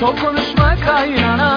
Çok konuşma kaynana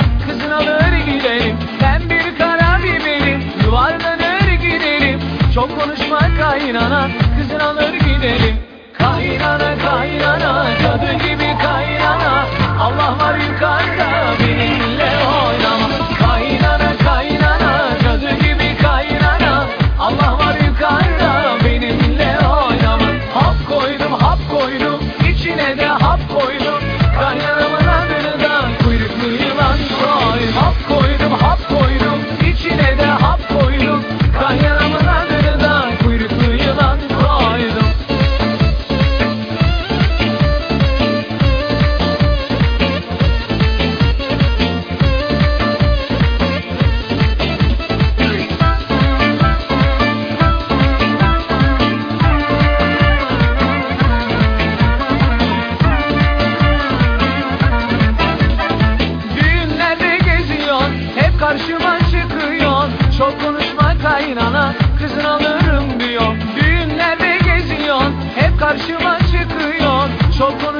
Çok konuşma kaynana kızın alırım diyor. Düğünlerde geziyor hep karşıma çıkıyor. Çok konuşma